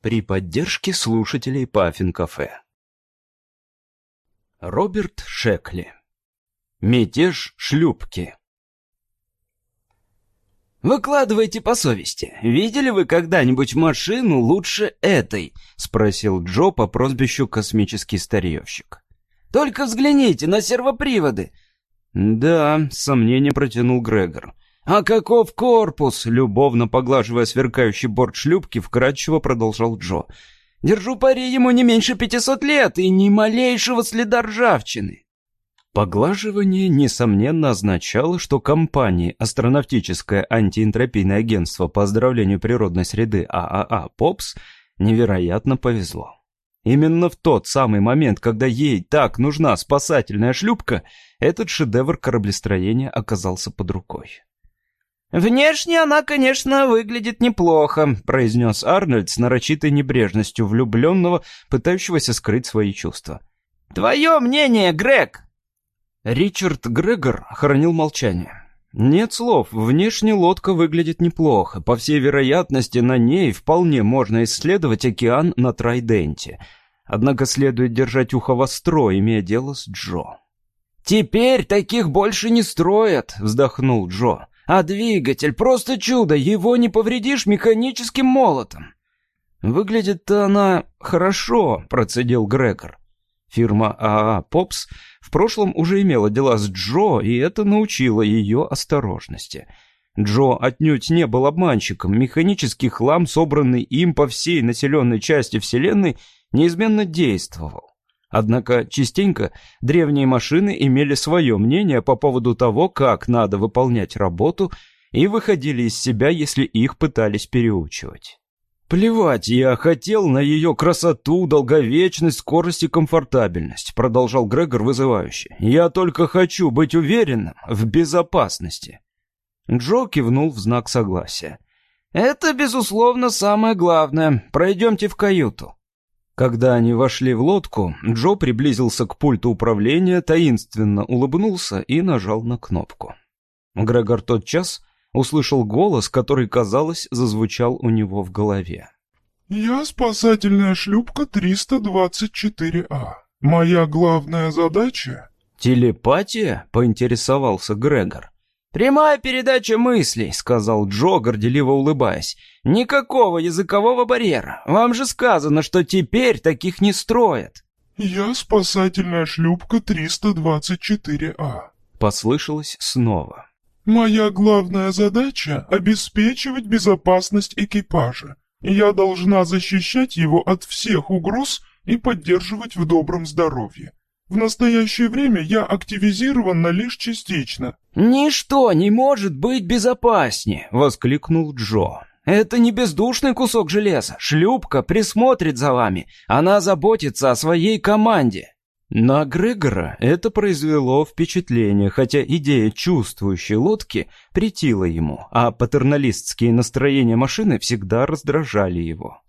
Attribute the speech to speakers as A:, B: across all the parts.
A: при поддержке слушателей Паффин Кафе. Роберт Шекли. Мятеж шлюпки.
B: «Выкладывайте по совести. Видели вы когда-нибудь машину лучше этой?» — спросил Джо по прозвищу «Космический старьевщик». «Только взгляните на сервоприводы!»
A: «Да», — с сомнением протянул Грегор.
B: «А каков корпус?»
A: — любовно поглаживая сверкающий борт шлюпки, вкратчиво продолжал Джо.
B: «Держу пари ему не меньше пятисот лет и ни малейшего следа ржавчины».
A: Поглаживание, несомненно, означало, что компании Астронавтическое антиэнтропийное агентство по оздоровлению природной среды ААА «ПОПС» невероятно повезло. Именно в тот самый момент, когда ей так нужна спасательная шлюпка, этот шедевр кораблестроения оказался под рукой.
B: «Внешне она, конечно, выглядит неплохо», — произнес Арнольд с нарочитой небрежностью влюбленного, пытающегося скрыть свои чувства. «Твое мнение, Грег?»
A: Ричард Грегор хранил молчание. Нет слов, внешне лодка выглядит неплохо. По всей вероятности, на ней вполне можно исследовать океан на Трайденте. Однако следует держать ухо востро, имея дело с Джо.
B: «Теперь таких больше не строят», — вздохнул Джо. А двигатель просто чудо, его не повредишь механическим молотом.
A: Выглядит-то она хорошо, процедил Грегор. Фирма АА «Попс» в прошлом уже имела дела с Джо, и это научило ее осторожности. Джо отнюдь не был обманщиком. Механический хлам, собранный им по всей населенной части Вселенной, неизменно действовал. Однако частенько древние машины имели свое мнение по поводу того, как надо выполнять работу, и выходили из себя, если их пытались переучивать. «Плевать, я хотел на ее красоту, долговечность, скорость и комфортабельность», продолжал Грегор вызывающе. «Я только хочу быть уверенным в безопасности». Джо кивнул в знак согласия.
B: «Это, безусловно, самое главное. Пройдемте в каюту».
A: Когда они вошли в лодку, Джо приблизился к пульту управления, таинственно улыбнулся и нажал на кнопку. Грегор тотчас услышал голос, который, казалось, зазвучал у него в голове.
C: «Я спасательная шлюпка 324А. Моя главная задача...»
A: «Телепатия?» — поинтересовался Грегор.
B: «Прямая передача мыслей», — сказал Джо, горделиво улыбаясь. «Никакого языкового барьера. Вам же сказано, что теперь таких не строят».
C: «Я спасательная шлюпка 324А», —
A: послышалось снова.
C: «Моя главная задача — обеспечивать безопасность экипажа. Я должна защищать его от всех угроз и поддерживать в добром здоровье. В настоящее время я активизирована лишь частично.
B: Ничто не может быть безопаснее, воскликнул Джо. Это не бездушный кусок железа. Шлюпка присмотрит за вами. Она заботится о своей команде.
A: На Грегора это произвело впечатление, хотя идея чувствующей лодки претила ему, а патерналистские настроения машины всегда раздражали его.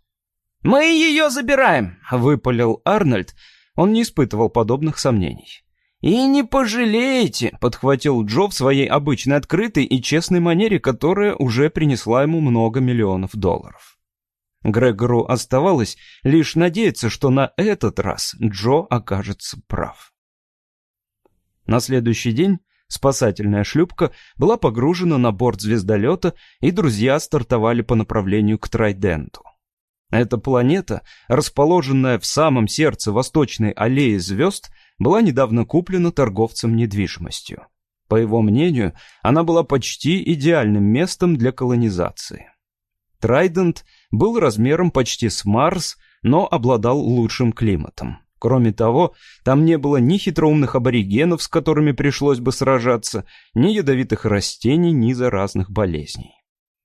B: «Мы ее забираем», — выпалил Арнольд, он не испытывал подобных сомнений. «И не пожалеете», — подхватил Джо в своей обычной открытой и честной манере, которая уже принесла ему много миллионов долларов. Грегору оставалось лишь надеяться, что на этот раз Джо окажется прав. На следующий день спасательная шлюпка была погружена на борт звездолета, и друзья стартовали по направлению к Трайденту. Эта планета, расположенная в самом сердце восточной аллеи звезд, была недавно куплена торговцем недвижимостью. По его мнению, она была почти идеальным местом для колонизации. Трайдент был размером почти с Марс, но обладал лучшим климатом. Кроме того, там не было ни хитроумных аборигенов, с которыми пришлось бы сражаться, ни ядовитых растений, ни заразных болезней.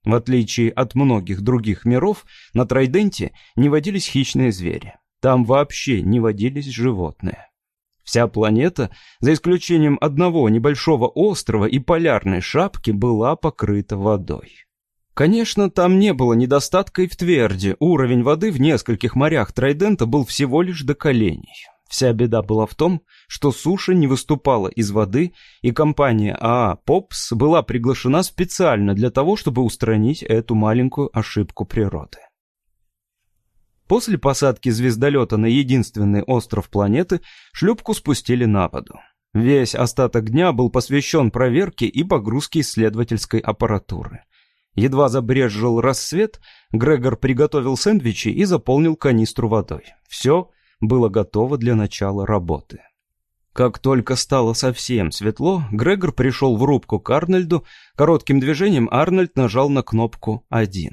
B: В отличие от многих других миров, на Трайденте не водились хищные звери. Там вообще не водились животные. Вся планета, за исключением одного небольшого острова и полярной шапки, была покрыта водой. Конечно, там не было недостатка и в тверди. Уровень воды в нескольких морях Трайдента был всего лишь до коленей. Вся беда была в том, что суша не выступала из воды, и компания АА «Попс» была приглашена специально для того, чтобы устранить эту маленькую ошибку природы. После посадки звездолета на единственный остров планеты шлюпку спустили на воду. Весь остаток дня был посвящен проверке и погрузке исследовательской аппаратуры. Едва забрезжил рассвет, Грегор приготовил сэндвичи и заполнил канистру водой. Все было готово для начала работы. Как только стало совсем светло, Грегор пришел в рубку к Арнольду. Коротким движением Арнольд нажал на кнопку «1».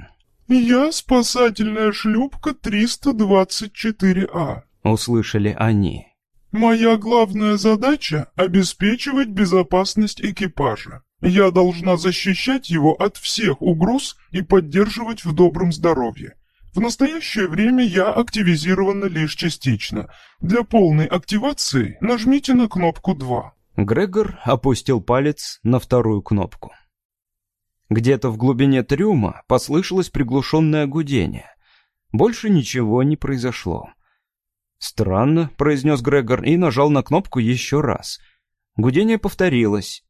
C: «Я спасательная шлюпка 324А», —
B: услышали они.
C: «Моя главная задача — обеспечивать безопасность экипажа. Я должна защищать его от всех угроз и поддерживать в добром здоровье. В настоящее время я активизирована лишь частично. Для полной активации нажмите на кнопку 2.
B: Грегор опустил палец на вторую кнопку. Где-то в глубине трюма послышалось приглушенное гудение. Больше ничего не произошло. «Странно», — произнес Грегор и нажал на кнопку еще раз. Гудение повторилось.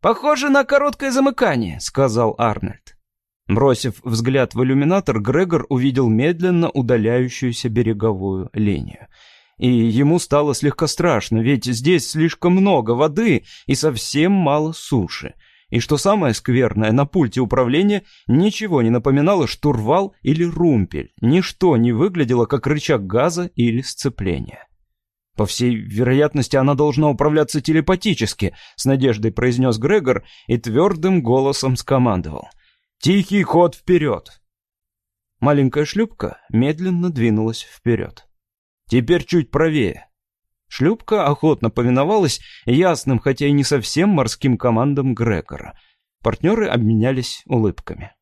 D: «Похоже на короткое замыкание», — сказал Арнольд.
B: Бросив взгляд в иллюминатор, Грегор увидел медленно удаляющуюся береговую линию. И ему стало слегка страшно, ведь здесь слишком много воды и совсем мало суши. И что самое скверное, на пульте управления ничего не напоминало штурвал или румпель. Ничто не выглядело как рычаг газа или сцепления. «По всей вероятности, она должна управляться телепатически», — с надеждой произнес Грегор и твердым голосом скомандовал. «Тихий ход вперед!» Маленькая шлюпка медленно двинулась вперед. «Теперь чуть правее. Шлюпка охотно повиновалась ясным, хотя и не совсем морским командам Грегора. Партнеры обменялись улыбками.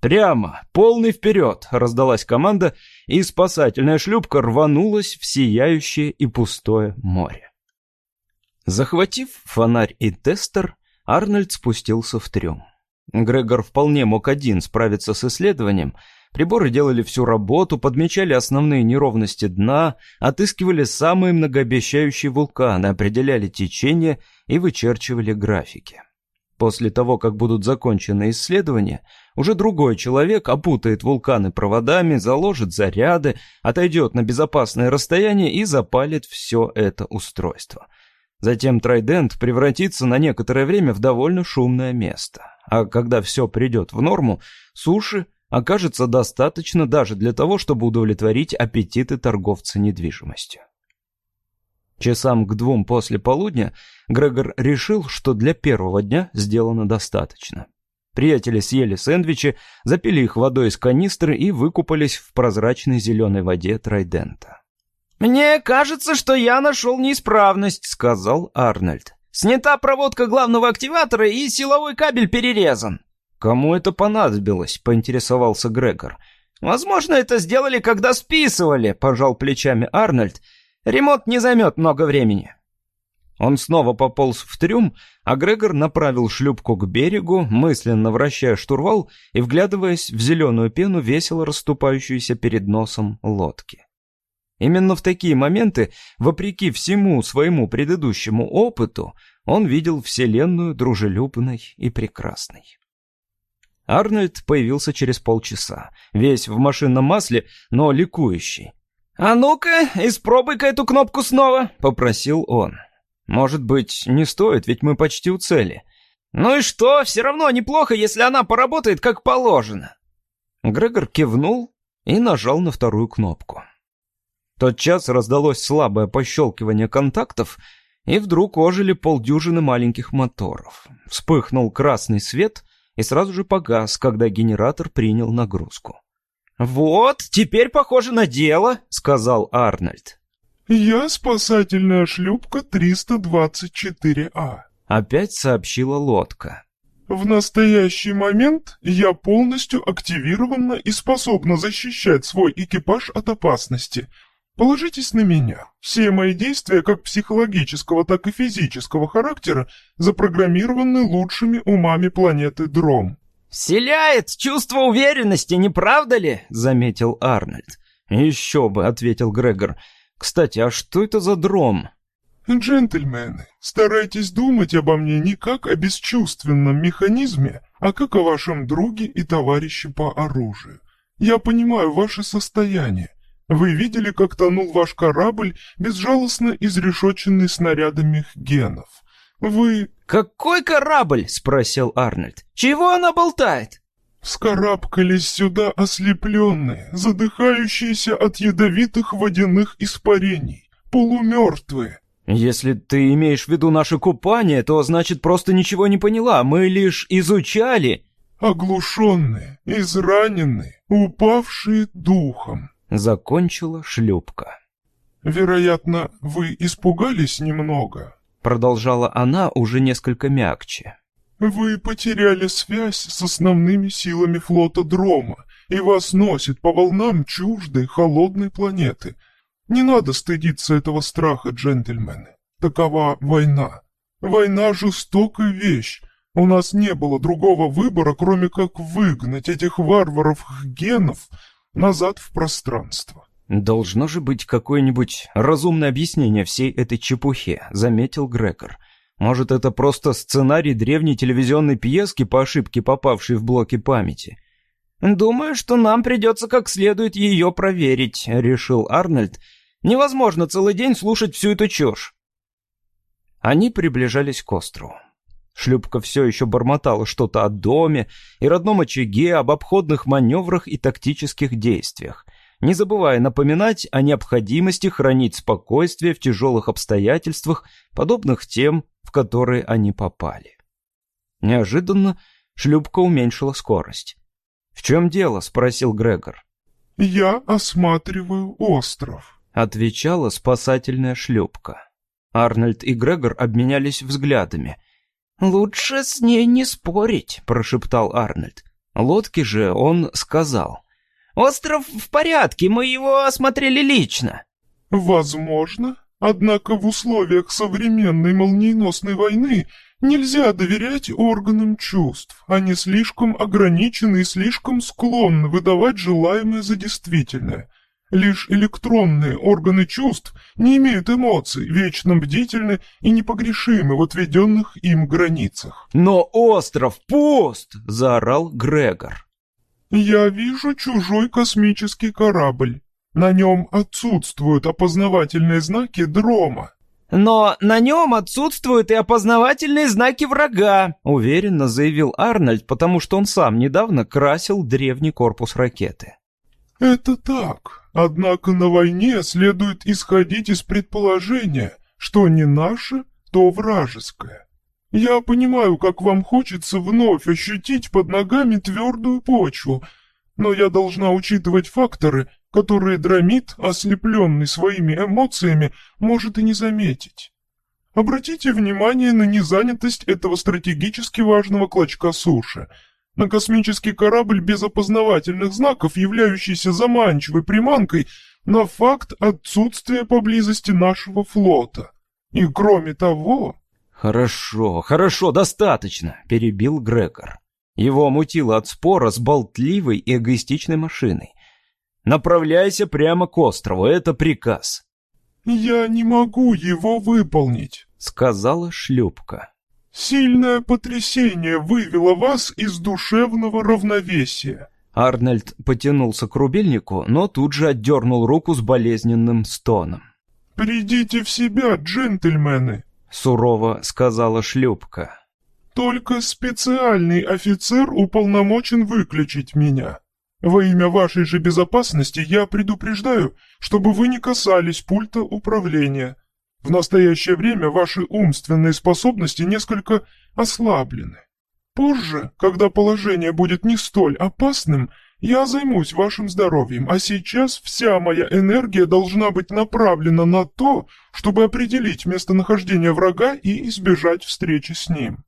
B: «Прямо, полный вперед!» — раздалась команда, и спасательная шлюпка рванулась в сияющее и пустое море. Захватив фонарь и тестер, Арнольд спустился в трюм. Грегор вполне мог один справиться с исследованием — Приборы делали всю работу, подмечали основные неровности дна, отыскивали самые многообещающие вулканы, определяли течение и вычерчивали графики. После того, как будут закончены исследования, уже другой человек опутает вулканы проводами, заложит заряды, отойдет на безопасное расстояние и запалит все это устройство. Затем Трайдент превратится на некоторое время в довольно шумное место. А когда все придет в норму, суши окажется достаточно даже для того, чтобы удовлетворить аппетиты торговца недвижимостью. Часам к двум после полудня Грегор решил, что для первого дня сделано достаточно. Приятели съели сэндвичи, запили их водой из канистры и выкупались в прозрачной зеленой воде Трайдента.
D: «Мне кажется, что я нашел неисправность», — сказал Арнольд. «Снята проводка главного активатора и силовой кабель перерезан».
B: «Кому это понадобилось?» — поинтересовался Грегор.
D: «Возможно, это сделали, когда списывали», — пожал плечами Арнольд. «Ремонт не займет много времени».
B: Он снова пополз в трюм, а Грегор направил шлюпку к берегу, мысленно вращая штурвал и вглядываясь в зеленую пену, весело расступающуюся перед носом лодки. Именно в такие моменты, вопреки всему своему предыдущему опыту, он видел Вселенную дружелюбной и прекрасной. Арнольд появился через полчаса, весь в машинном масле, но ликующий.
D: «А ну-ка, испробуй-ка эту кнопку снова», — попросил он.
B: «Может быть, не стоит, ведь мы почти у цели».
D: «Ну и что, все равно неплохо, если она поработает как положено».
B: Грегор кивнул и нажал на вторую кнопку. Тотчас раздалось слабое пощелкивание контактов, и вдруг ожили полдюжины маленьких моторов. Вспыхнул красный свет, и сразу же погас, когда генератор принял нагрузку.
D: «Вот, теперь похоже на дело», — сказал Арнольд.
C: «Я спасательная шлюпка 324А», —
B: опять сообщила лодка.
C: «В настоящий момент я полностью активирована и способна защищать свой экипаж от опасности, Положитесь на меня. Все мои действия, как психологического, так и физического характера, запрограммированы лучшими умами планеты Дром.
D: «Вселяет чувство уверенности, не правда ли?» — заметил Арнольд.
B: «Еще бы», — ответил Грегор. «Кстати, а что это за Дром?»
C: «Джентльмены, старайтесь думать обо мне не как о бесчувственном механизме, а как о вашем друге и товарище по оружию. Я понимаю ваше состояние. Вы видели, как тонул ваш корабль, безжалостно изрешоченный снарядами генов. Вы...»
B: «Какой корабль?» — спросил Арнольд. «Чего она болтает?»
C: «Вскарабкались сюда ослепленные, задыхающиеся от ядовитых водяных испарений, полумертвые».
B: «Если ты имеешь в виду наше купание, то значит просто ничего не поняла. Мы лишь изучали...»
C: «Оглушенные, израненные, упавшие духом», —
B: закончила шлюпка.
C: «Вероятно, вы испугались немного?»
B: Продолжала она уже несколько мягче.
C: «Вы потеряли связь с основными силами флота Дрома, и вас носит по волнам чуждой холодной планеты. Не надо стыдиться этого страха, джентльмены. Такова война. Война — жестокая вещь. У нас не было другого выбора, кроме как выгнать этих варваров-генов назад в пространство.
B: «Должно же быть какое-нибудь разумное объяснение всей этой чепухе», — заметил Грегор. «Может, это просто сценарий древней телевизионной пьески по ошибке, попавшей в блоки памяти?» «Думаю, что нам придется как следует ее проверить», — решил Арнольд. «Невозможно целый день слушать всю эту чушь». Они приближались к острову. Шлюпка все еще бормотала что-то о доме и родном очаге, об обходных маневрах и тактических действиях не забывая напоминать о необходимости хранить спокойствие в тяжелых обстоятельствах, подобных тем, в которые они попали. Неожиданно шлюпка уменьшила скорость. «В чем дело?» — спросил Грегор.
C: «Я осматриваю остров», —
B: отвечала спасательная шлюпка. Арнольд и Грегор обменялись взглядами. «Лучше с ней не спорить», — прошептал Арнольд. Лодке же он сказал. Остров в порядке, мы его осмотрели лично».
C: «Возможно. Однако в условиях современной молниеносной войны нельзя доверять органам чувств. Они слишком ограничены и слишком склонны выдавать желаемое за действительное. Лишь электронные органы чувств не имеют эмоций, вечно бдительны и непогрешимы в отведенных им границах.
B: «Но остров пуст!» — заорал Грегор.
C: «Я вижу чужой космический корабль. На нем отсутствуют опознавательные знаки Дрома».
B: «Но на нем отсутствуют и опознавательные знаки врага», уверенно заявил Арнольд, потому что он сам недавно красил древний корпус ракеты.
C: «Это так. Однако на войне следует исходить из предположения, что не наше, то вражеское. Я понимаю, как вам хочется вновь ощутить под ногами твердую почву, но я должна учитывать факторы, которые Драмит, ослепленный своими эмоциями, может и не заметить. Обратите внимание на незанятость этого стратегически важного клочка суши. На космический корабль без опознавательных знаков, являющийся заманчивой приманкой, на факт отсутствия поблизости нашего флота. И кроме того,
B: «Хорошо, хорошо, достаточно», — перебил Грегор. Его мутило от спора с болтливой и эгоистичной машиной. «Направляйся прямо к острову, это приказ».
C: «Я не могу его выполнить», —
B: сказала шлюпка.
C: «Сильное потрясение вывело вас из душевного равновесия».
B: Арнольд потянулся к рубильнику, но тут же отдернул руку с болезненным стоном.
C: «Придите в себя, джентльмены!»
B: сурово сказала шлюпка.
C: Только специальный офицер уполномочен выключить меня. Во имя вашей же безопасности я предупреждаю, чтобы вы не касались пульта управления. В настоящее время ваши умственные способности несколько ослаблены. Позже, когда положение будет не столь опасным, я займусь вашим здоровьем, а сейчас вся моя энергия должна быть направлена на то, чтобы определить местонахождение врага и избежать встречи с ним».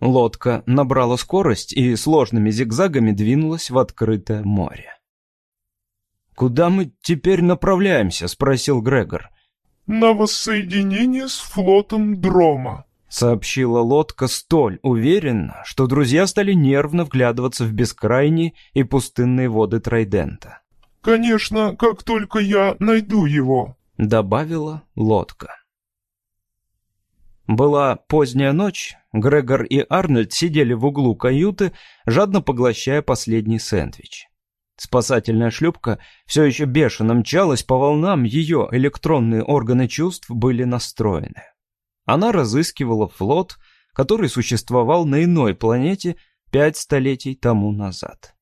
B: Лодка набрала скорость и сложными зигзагами двинулась в открытое море. «Куда мы теперь направляемся?» — спросил Грегор.
C: «На воссоединение с флотом Дрома»,
B: сообщила лодка столь уверенно, что друзья стали нервно вглядываться в бескрайние и пустынные воды Трайдента.
C: «Конечно, как только я найду его», —
B: добавила лодка. Была поздняя ночь, Грегор и Арнольд сидели в углу каюты, жадно поглощая последний сэндвич. Спасательная шлюпка все еще бешено мчалась по волнам, ее электронные органы чувств были настроены. Она разыскивала флот, который существовал на иной планете пять столетий тому назад.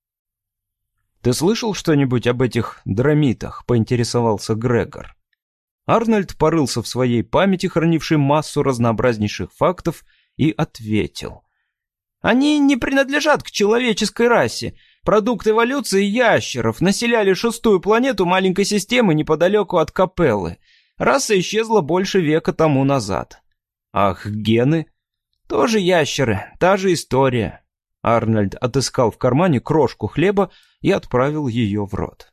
B: «Ты слышал что-нибудь об этих драмитах?» — поинтересовался Грегор. Арнольд порылся в своей памяти, хранившей массу разнообразнейших фактов, и ответил. «Они не принадлежат к человеческой расе. Продукт эволюции ящеров населяли шестую планету маленькой системы неподалеку от Капеллы. Раса исчезла больше века тому назад. Ах, гены? Тоже ящеры, та же история. Арнольд отыскал в кармане крошку хлеба и отправил ее в рот.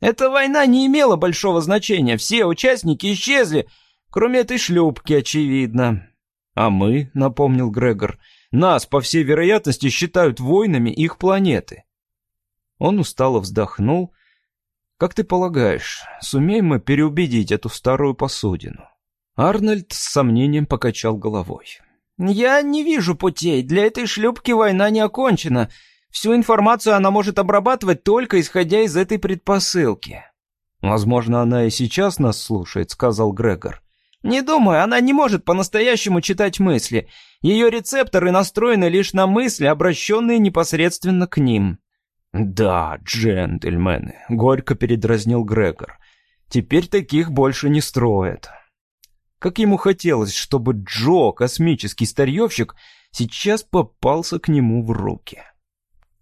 B: Эта война не имела большого значения, все участники исчезли, кроме этой шлюпки, очевидно. А мы, напомнил Грегор, нас, по всей вероятности, считают воинами их планеты. Он устало вздохнул. Как ты полагаешь, сумеем мы переубедить эту старую посудину? Арнольд с сомнением покачал головой. «Я не вижу путей. Для этой шлюпки война не окончена. Всю информацию она может обрабатывать только исходя из этой предпосылки». «Возможно, она и сейчас нас слушает», — сказал Грегор. «Не думаю, она не может по-настоящему читать мысли. Ее рецепторы настроены лишь на мысли, обращенные непосредственно к ним». «Да, джентльмены», — горько передразнил Грегор. «Теперь таких больше не строят». Как ему хотелось, чтобы Джо, космический старьевщик, сейчас попался к нему в руки.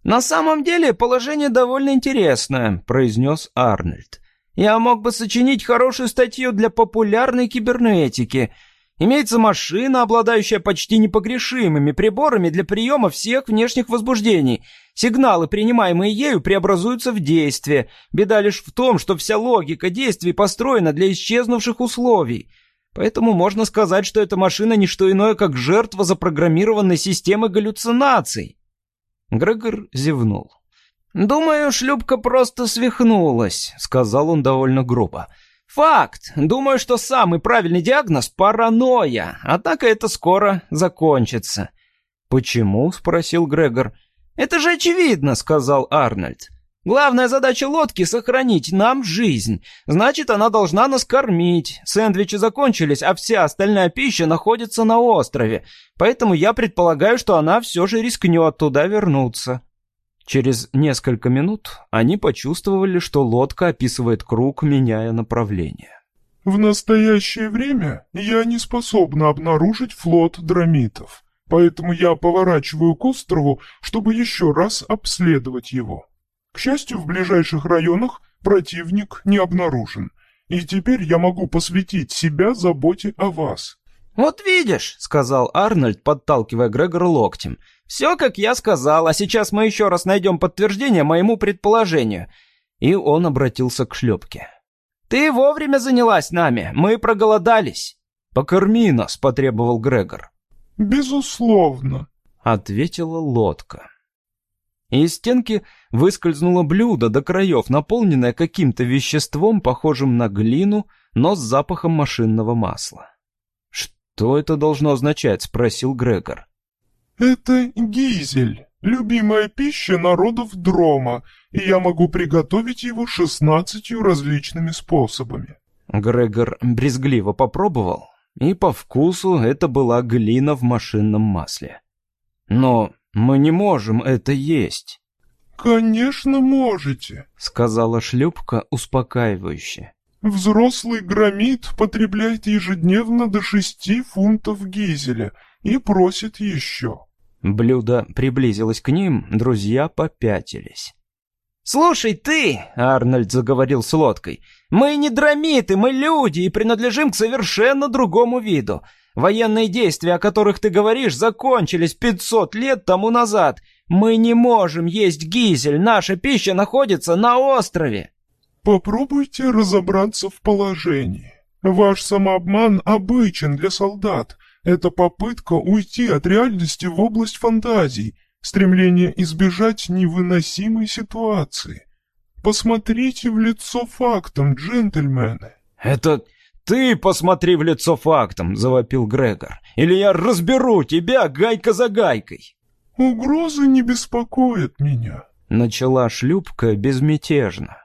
B: «На самом деле положение довольно интересное», — произнес Арнольд. «Я мог бы сочинить хорошую статью для популярной кибернетики. Имеется машина, обладающая почти непогрешимыми приборами для приема всех внешних возбуждений. Сигналы, принимаемые ею, преобразуются в действие. Беда лишь в том, что вся логика действий построена для исчезнувших условий». Поэтому можно сказать, что эта машина не что иное, как жертва запрограммированной системы галлюцинаций. Грегор зевнул. «Думаю, шлюпка просто свихнулась», — сказал он довольно грубо. «Факт. Думаю, что самый правильный диагноз — паранойя. Однако это скоро закончится». «Почему?» — спросил Грегор. «Это же очевидно», — сказал Арнольд. Главная задача лодки — сохранить нам жизнь. Значит, она должна нас кормить. Сэндвичи закончились, а вся остальная пища находится на острове. Поэтому я предполагаю, что она все же рискнет туда вернуться». Через несколько минут они почувствовали, что лодка описывает круг, меняя направление.
C: «В настоящее время я не способна обнаружить флот драмитов, поэтому я поворачиваю к острову, чтобы еще раз обследовать его». К счастью, в ближайших районах противник не обнаружен, и теперь я могу посвятить себя заботе о вас».
D: «Вот видишь», — сказал Арнольд, подталкивая Грегора локтем. «Все, как я сказал, а сейчас мы еще раз найдем подтверждение моему предположению». И он обратился к шлепке. «Ты вовремя занялась нами, мы проголодались».
B: «Покорми нас», — потребовал Грегор.
C: «Безусловно», —
B: ответила лодка. Из стенки выскользнуло блюдо до краев, наполненное каким-то веществом, похожим на глину, но с запахом машинного масла. «Что это должно означать?» — спросил Грегор.
C: «Это гизель, любимая пища народов Дрома, и я могу приготовить его шестнадцатью различными способами».
B: Грегор брезгливо попробовал, и по вкусу это была глина в машинном масле. «Но мы не можем это есть».
C: «Конечно можете», —
B: сказала шлюпка успокаивающе.
C: «Взрослый громит потребляет ежедневно до шести фунтов гизеля и просит еще».
B: Блюдо приблизилось к ним, друзья попятились.
D: «Слушай, ты!» — Арнольд заговорил с лодкой. «Мы не драмиты, мы люди и принадлежим к совершенно другому виду. Военные действия, о которых ты говоришь, закончились 500 лет тому назад. Мы не можем есть гизель, наша пища находится на острове.
C: Попробуйте разобраться в положении. Ваш самообман обычен для солдат. Это попытка уйти от реальности в область фантазий, стремление избежать невыносимой ситуации. Посмотрите в лицо фактам, джентльмены.
B: Это «Ты посмотри в лицо фактом!» — завопил Грегор. «Или я разберу тебя гайка за гайкой!»
C: «Угрозы не беспокоят меня».
B: Начала шлюпка безмятежно.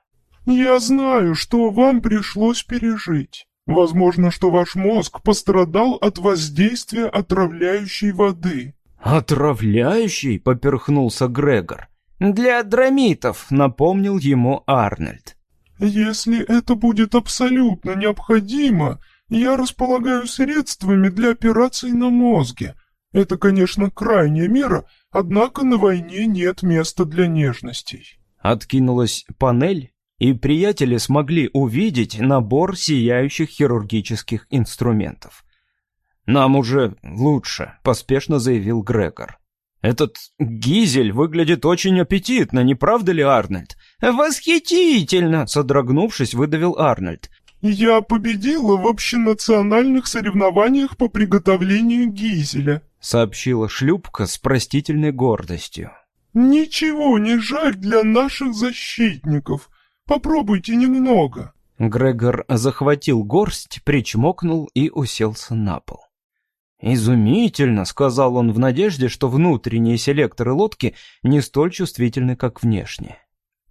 C: «Я знаю, что вам пришлось пережить. Возможно, что ваш мозг пострадал от воздействия отравляющей воды».
B: «Отравляющий?» — поперхнулся Грегор. «Для драмитов», — напомнил ему Арнольд.
C: «Если это будет абсолютно необходимо, я располагаю средствами для операций на мозге. Это, конечно, крайняя мера, однако на войне нет места для нежностей».
B: Откинулась панель, и приятели смогли увидеть набор сияющих хирургических инструментов. «Нам уже лучше», — поспешно заявил Грегор. «Этот гизель выглядит очень аппетитно, не правда ли, Арнольд?» «Восхитительно!» — содрогнувшись, выдавил Арнольд.
C: «Я победила в общенациональных соревнованиях по приготовлению гизеля», —
B: сообщила шлюпка с простительной гордостью.
C: «Ничего не жаль для наших защитников. Попробуйте немного».
B: Грегор захватил горсть, причмокнул и уселся на пол. «Изумительно», — сказал он в надежде, что внутренние селекторы лодки не столь чувствительны, как внешние.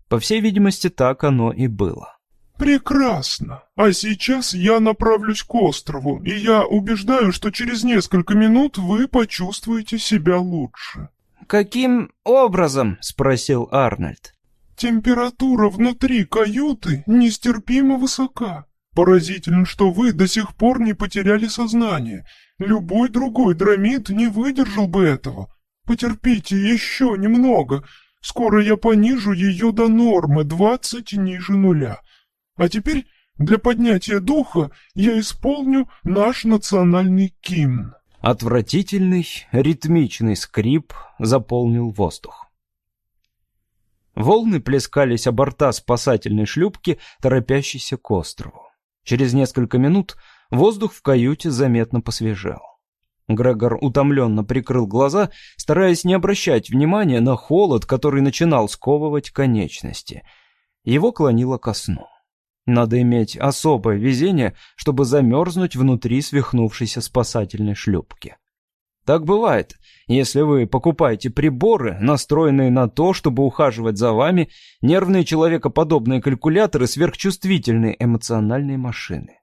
B: По всей видимости, так оно и было.
C: «Прекрасно. А сейчас я направлюсь к острову, и я убеждаю, что через несколько минут вы почувствуете себя лучше».
B: «Каким образом?» — спросил Арнольд.
C: «Температура внутри каюты нестерпимо высока. Поразительно, что вы до сих пор не потеряли сознание. Любой другой драмит не выдержал бы этого. Потерпите еще немного. Скоро я понижу ее до нормы, двадцать ниже нуля. А теперь для поднятия духа я исполню наш национальный гимн».
B: Отвратительный ритмичный скрип заполнил воздух. Волны плескались о борта спасательной шлюпки, торопящейся к острову. Через несколько минут воздух в каюте заметно посвежел. Грегор утомленно прикрыл глаза, стараясь не обращать внимания на холод, который начинал сковывать конечности. Его клонило ко сну. Надо иметь особое везение, чтобы замерзнуть внутри свихнувшейся спасательной шлюпки. Так бывает, если вы покупаете приборы, настроенные на то, чтобы ухаживать за вами, нервные человекоподобные калькуляторы, сверхчувствительные эмоциональные машины.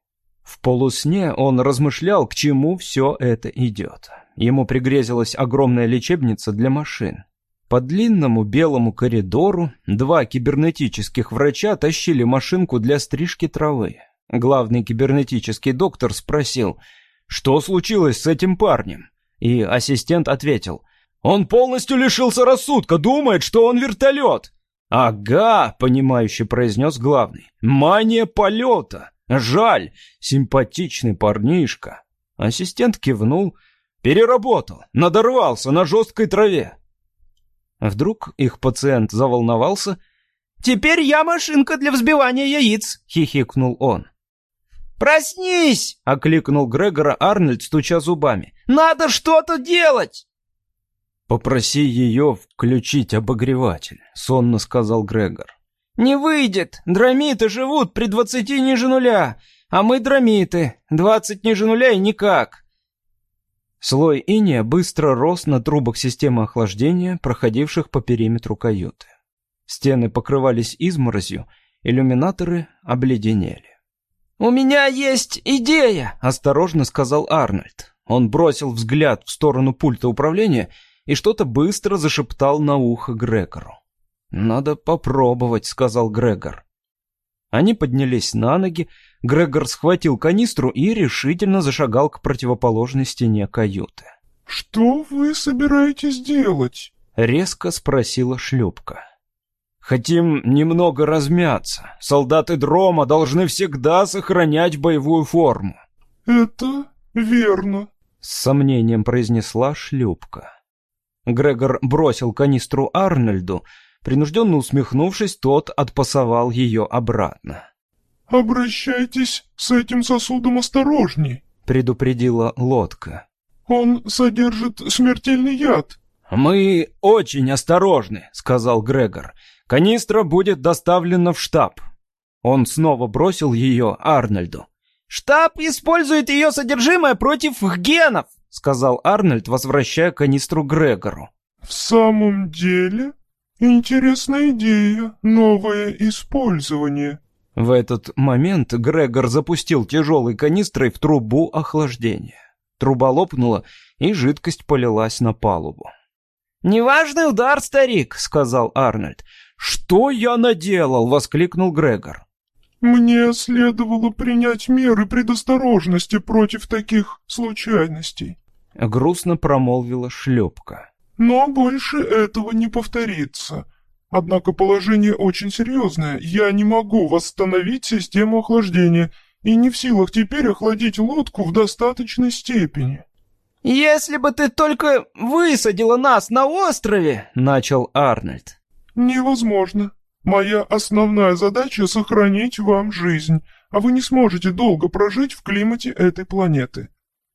B: В полусне он размышлял, к чему все это идет. Ему пригрезилась огромная лечебница для машин. По длинному белому коридору два кибернетических врача тащили машинку для стрижки травы. Главный кибернетический доктор спросил, что случилось с этим парнем? И ассистент ответил, он полностью лишился рассудка, думает, что он вертолет. «Ага», — понимающе произнес главный, — «мания полета». Жаль, симпатичный парнишка. Ассистент кивнул, переработал, надорвался на жесткой траве. Вдруг их пациент заволновался. «Теперь я машинка для взбивания яиц!» — хихикнул он. «Проснись!» — окликнул Грегора Арнольд, стуча зубами. «Надо что-то делать!» «Попроси ее включить обогреватель», — сонно сказал Грегор. «Не выйдет! Драмиты живут при двадцати ниже нуля, а мы драмиты, двадцать ниже нуля и никак. Слой иния быстро рос на трубах системы охлаждения, проходивших по периметру каюты. Стены покрывались изморозью, иллюминаторы обледенели. «У меня есть идея!» — осторожно сказал Арнольд. Он бросил взгляд в сторону пульта управления и что-то быстро зашептал на ухо Грегору. «Надо попробовать», — сказал Грегор. Они поднялись на ноги, Грегор схватил канистру и решительно зашагал к противоположной стене каюты.
C: «Что вы собираетесь делать?»
B: — резко спросила шлюпка. «Хотим немного размяться. Солдаты Дрома должны всегда сохранять боевую форму».
C: «Это верно», —
B: с сомнением произнесла шлюпка. Грегор бросил канистру Арнольду, Принужденно усмехнувшись, тот отпасовал ее обратно.
C: «Обращайтесь с этим сосудом осторожней», —
B: предупредила лодка.
C: «Он содержит смертельный яд».
B: «Мы очень осторожны», — сказал Грегор. «Канистра будет доставлена в штаб». Он снова бросил ее Арнольду. «Штаб использует ее содержимое против генов», — сказал Арнольд, возвращая канистру Грегору.
C: «В самом деле?» «Интересная идея, новое использование».
B: В этот момент Грегор запустил тяжелой канистрой в трубу охлаждения. Труба лопнула, и жидкость полилась на палубу.
D: «Неважный удар, старик», — сказал Арнольд.
B: «Что я наделал?» — воскликнул Грегор.
C: «Мне следовало принять меры предосторожности против таких случайностей», —
B: грустно промолвила шлепка.
C: «Но больше этого не повторится. Однако положение очень серьезное. Я не могу восстановить систему охлаждения и не в силах теперь охладить лодку в достаточной степени».
D: «Если бы ты только высадила нас на острове», — начал Арнольд.
C: «Невозможно. Моя основная задача — сохранить вам жизнь, а вы не сможете долго прожить в климате этой планеты.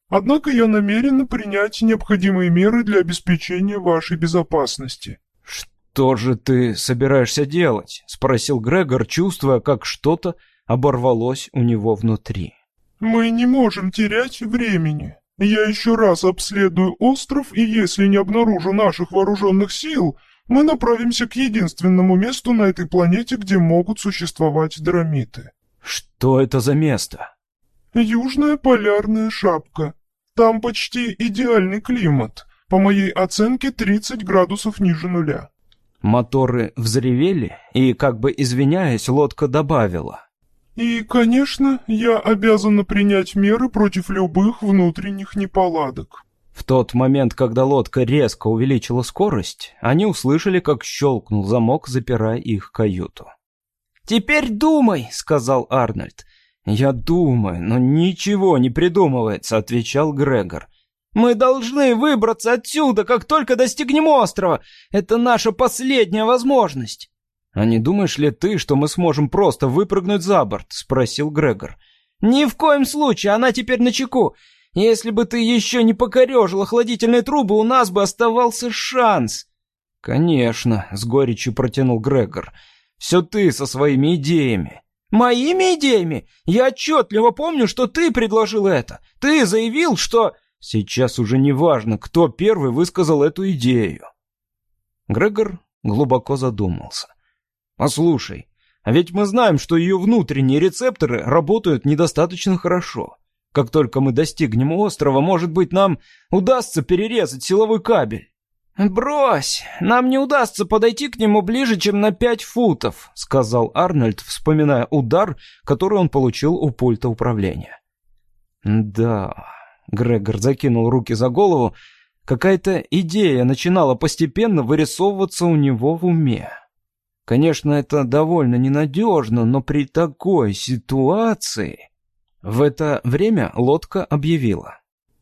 C: Однако я намерен принять необходимые меры для обеспечения вашей безопасности».
B: «Что же ты собираешься делать?» — спросил Грегор, чувствуя, как что-то оборвалось у него внутри.
C: «Мы не можем терять времени. Я еще раз обследую остров, и если не обнаружу наших вооруженных сил, мы направимся к единственному месту на этой планете, где могут существовать драмиты».
B: «Что это за место?»
C: «Южная полярная шапка. Там почти идеальный климат. По моей оценке 30 градусов ниже нуля».
B: Моторы взревели, и, как бы извиняясь, лодка добавила.
C: «И, конечно, я обязана принять меры против любых внутренних неполадок».
B: В тот момент, когда лодка резко увеличила скорость, они услышали, как щелкнул замок, запирая их каюту.
D: «Теперь думай», — сказал Арнольд.
B: «Я думаю, но ничего не придумывается», — отвечал Грегор.
D: Мы должны выбраться отсюда, как только достигнем острова. Это наша последняя возможность.
B: А не думаешь ли ты, что мы сможем просто выпрыгнуть за борт? спросил Грегор.
D: Ни в коем случае, она теперь на чеку. Если бы ты еще не покорежил охладительные трубы, у нас бы оставался шанс.
B: Конечно, с горечью протянул Грегор. Все ты со своими идеями.
D: Моими идеями? Я отчетливо помню, что ты предложил это. Ты заявил, что...
B: Сейчас уже не важно, кто первый высказал эту идею. Грегор глубоко задумался. «Послушай, а ведь мы знаем, что ее внутренние рецепторы работают недостаточно хорошо. Как только мы достигнем острова, может быть, нам удастся перерезать силовой кабель».
D: «Брось, нам не удастся подойти к нему ближе, чем на пять футов», сказал Арнольд, вспоминая удар, который он получил у пульта управления.
B: «Да, Грегор закинул руки за голову. Какая-то идея начинала постепенно вырисовываться у него в уме. Конечно, это довольно ненадежно, но при такой ситуации... В это время лодка объявила.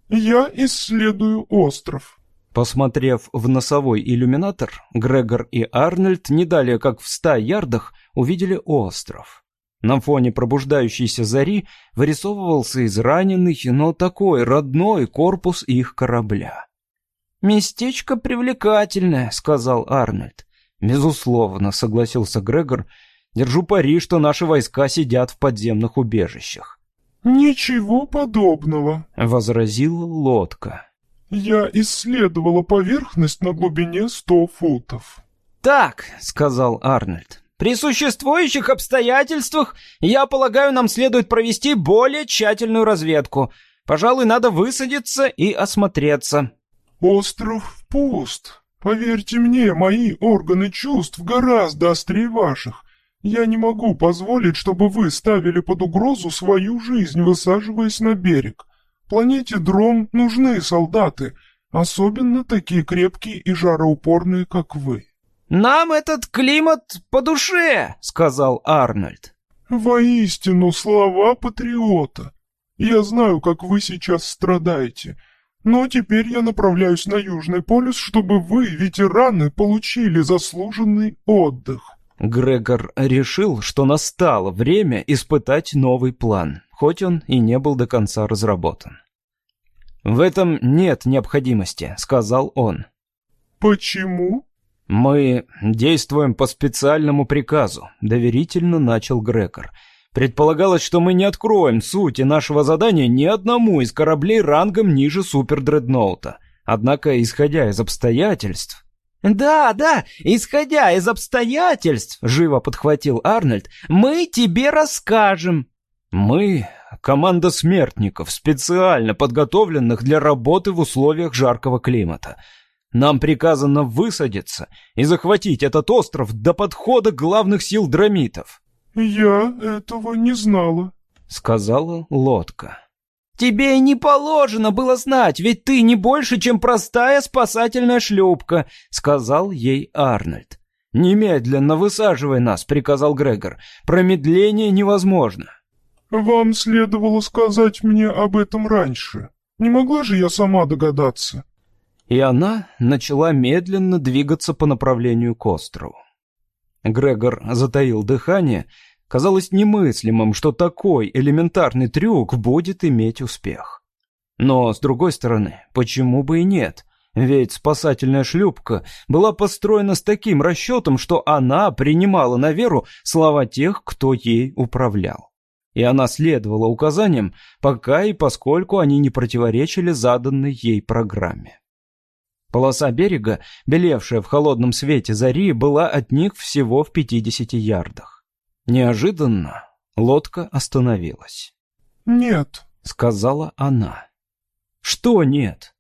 C: «Я исследую остров».
B: Посмотрев в носовой иллюминатор, Грегор и Арнольд не далее как в ста ярдах увидели остров. На фоне пробуждающейся зари вырисовывался израненный, но такой родной корпус их корабля.
D: «Местечко привлекательное», — сказал Арнольд.
B: «Безусловно», — согласился Грегор. «Держу пари, что наши войска сидят в подземных убежищах».
C: «Ничего подобного», —
B: возразила лодка.
C: «Я исследовала поверхность на глубине сто футов».
D: «Так», — сказал Арнольд, при существующих обстоятельствах, я полагаю, нам следует провести более тщательную разведку. Пожалуй, надо высадиться и осмотреться.
C: Остров пуст. Поверьте мне, мои органы чувств гораздо острее ваших. Я не могу позволить, чтобы вы ставили под угрозу свою жизнь, высаживаясь на берег. Планете Дром нужны солдаты, особенно такие крепкие и жароупорные, как вы.
D: «Нам этот климат по душе», — сказал Арнольд.
C: «Воистину слова патриота. Я знаю, как вы сейчас страдаете, но теперь я направляюсь на Южный полюс, чтобы вы, ветераны, получили заслуженный отдых».
B: Грегор решил, что настало время испытать новый план, хоть он и не был до конца разработан. «В этом нет необходимости», — сказал он.
C: «Почему?»
B: «Мы действуем по специальному приказу», — доверительно начал Грегор. «Предполагалось, что мы не откроем сути нашего задания ни одному из кораблей рангом ниже супердредноута. Однако, исходя из обстоятельств...»
D: «Да, да, исходя из обстоятельств», — живо подхватил Арнольд, — «мы тебе расскажем».
B: «Мы — команда смертников, специально подготовленных для работы в условиях жаркого климата. Нам приказано высадиться и захватить этот остров до подхода главных сил драмитов».
C: «Я этого не знала», —
B: сказала лодка.
D: «Тебе и не положено было знать, ведь ты не больше, чем простая спасательная шлюпка», — сказал ей Арнольд.
B: «Немедленно высаживай нас», — приказал Грегор. «Промедление невозможно».
C: «Вам следовало сказать мне об этом раньше. Не могла же я сама догадаться?»
B: И она начала медленно двигаться по направлению к острову. Грегор затаил дыхание, Казалось немыслимым, что такой элементарный трюк будет иметь успех. Но, с другой стороны, почему бы и нет? Ведь спасательная шлюпка была построена с таким расчетом, что она принимала на веру слова тех, кто ей управлял. И она следовала указаниям, пока и поскольку они не противоречили заданной ей программе. Полоса берега, белевшая в холодном свете зари, была от них всего в 50 ярдах. Неожиданно лодка остановилась.
C: «Нет», —
B: сказала она. «Что нет?»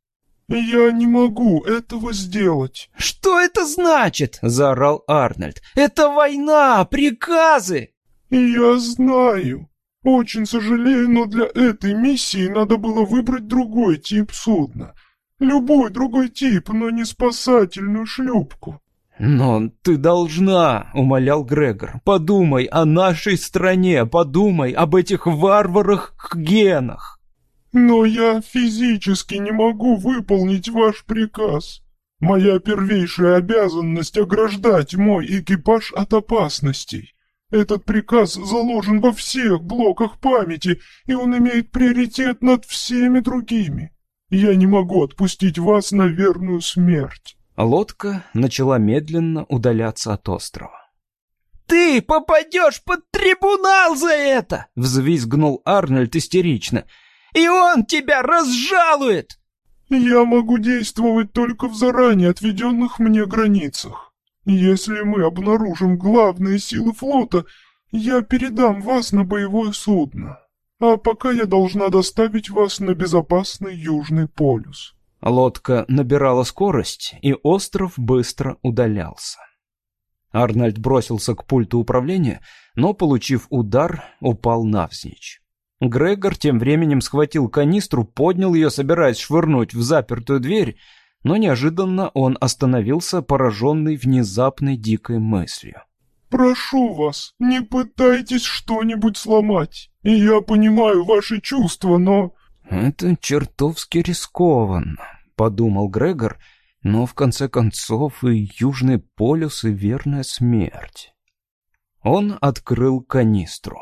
C: «Я не могу этого сделать».
D: «Что это значит?» — заорал Арнольд. «Это война, приказы!»
C: «Я знаю. Очень сожалею, но для этой миссии надо было выбрать другой тип судна. Любой другой тип, но не спасательную шлюпку.
B: «Но ты должна», — умолял Грегор, — «подумай о нашей стране, подумай об этих варварах-генах».
C: «Но я физически не могу выполнить ваш приказ. Моя первейшая обязанность — ограждать мой экипаж от опасностей. Этот приказ заложен во всех блоках памяти, и он имеет приоритет над всеми другими. Я не могу отпустить вас на верную смерть».
B: Лодка начала медленно удаляться от острова.
D: «Ты попадешь под трибунал за это!» — взвизгнул Арнольд истерично. «И он тебя разжалует!»
C: «Я могу действовать только в заранее отведенных мне границах. Если мы обнаружим главные силы флота, я передам вас на боевое судно. А пока я должна доставить вас на безопасный Южный полюс».
B: Лодка набирала скорость, и остров быстро удалялся. Арнольд бросился к пульту управления, но, получив удар, упал навзничь. Грегор тем временем схватил канистру, поднял ее, собираясь швырнуть в запертую дверь, но неожиданно он остановился, пораженный внезапной дикой мыслью.
C: «Прошу вас, не пытайтесь что-нибудь сломать. Я понимаю ваши чувства, но...»
B: «Это чертовски рискованно», — подумал Грегор, «но в конце концов и Южный полюс, и верная смерть». Он открыл канистру.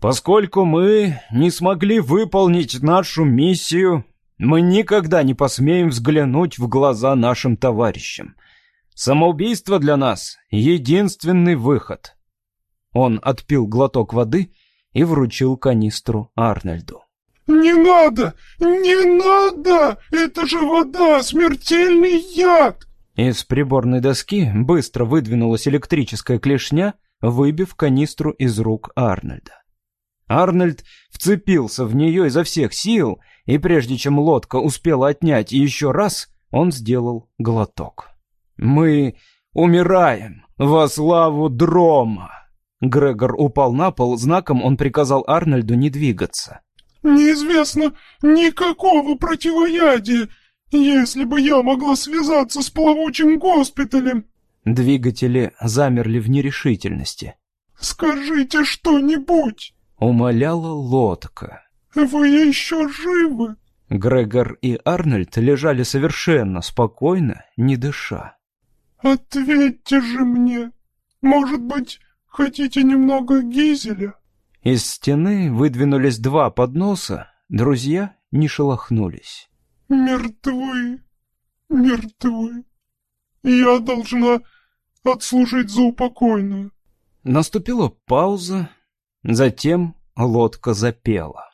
B: «Поскольку мы не смогли выполнить нашу миссию, мы никогда не посмеем взглянуть в глаза нашим товарищам. Самоубийство для нас — единственный выход». Он отпил глоток воды и вручил канистру Арнольду.
C: «Не надо! Не надо! Это же вода! Смертельный яд!»
B: Из приборной доски быстро выдвинулась электрическая клешня, выбив канистру из рук Арнольда. Арнольд вцепился в нее изо всех сил, и прежде чем лодка успела отнять еще раз, он сделал глоток. «Мы умираем во славу Дрома!» Грегор упал на пол, знаком он приказал Арнольду не двигаться.
C: Неизвестно никакого противоядия. Если бы я могла связаться с плавучим госпиталем.
B: Двигатели замерли в нерешительности.
C: Скажите что-нибудь.
B: Умоляла лодка.
C: Вы еще живы?
B: Грегор и Арнольд лежали совершенно спокойно, не дыша.
C: «Ответьте же мне! Может быть, хотите немного гизеля?»
B: Из стены выдвинулись два подноса, друзья не шелохнулись.
C: «Мертвы, мертвы. Я должна отслужить за упокойную».
B: Наступила пауза, затем лодка запела.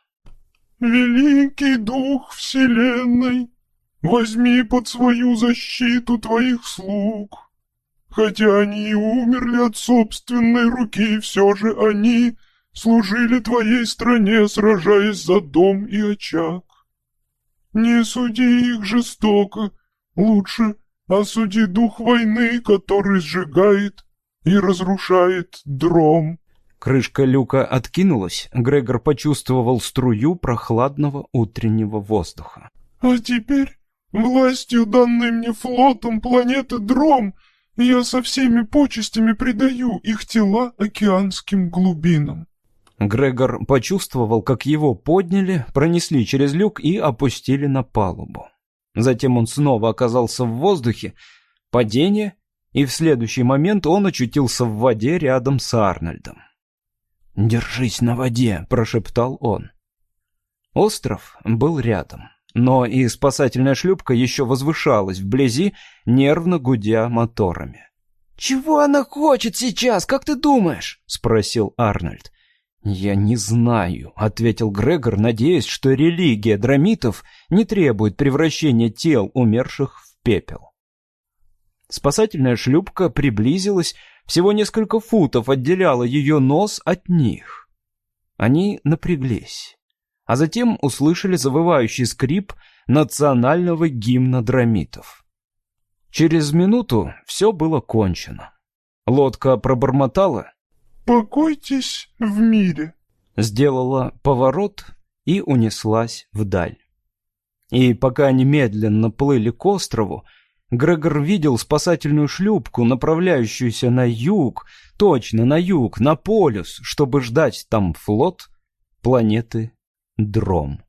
C: «Великий дух вселенной, возьми под свою защиту твоих слуг. Хотя они и умерли от собственной руки, все же они служили твоей стране, сражаясь за дом и очаг. Не суди их жестоко, лучше осуди дух войны, который сжигает и разрушает дром.
B: Крышка люка откинулась, Грегор почувствовал струю прохладного утреннего воздуха.
C: «А теперь, властью, данной мне флотом планеты Дром, я со всеми почестями предаю их тела океанским глубинам».
B: Грегор почувствовал, как его подняли, пронесли через люк и опустили на палубу. Затем он снова оказался в воздухе, падение, и в следующий момент он очутился в воде рядом с Арнольдом. «Держись на воде», — прошептал он. Остров был рядом, но и спасательная шлюпка еще возвышалась вблизи, нервно гудя моторами.
D: «Чего она хочет сейчас, как ты думаешь?»
B: — спросил Арнольд. «Я не знаю», — ответил Грегор, надеясь, что религия драмитов не требует превращения тел умерших в пепел. Спасательная шлюпка приблизилась, всего несколько футов отделяло ее нос от них. Они напряглись, а затем услышали завывающий скрип национального гимна драмитов. Через минуту все было кончено. Лодка пробормотала
C: «Покойтесь в мире»,
B: сделала поворот и унеслась вдаль. И пока они медленно плыли к острову, Грегор видел спасательную шлюпку, направляющуюся на юг, точно на юг, на полюс, чтобы ждать там флот планеты Дром.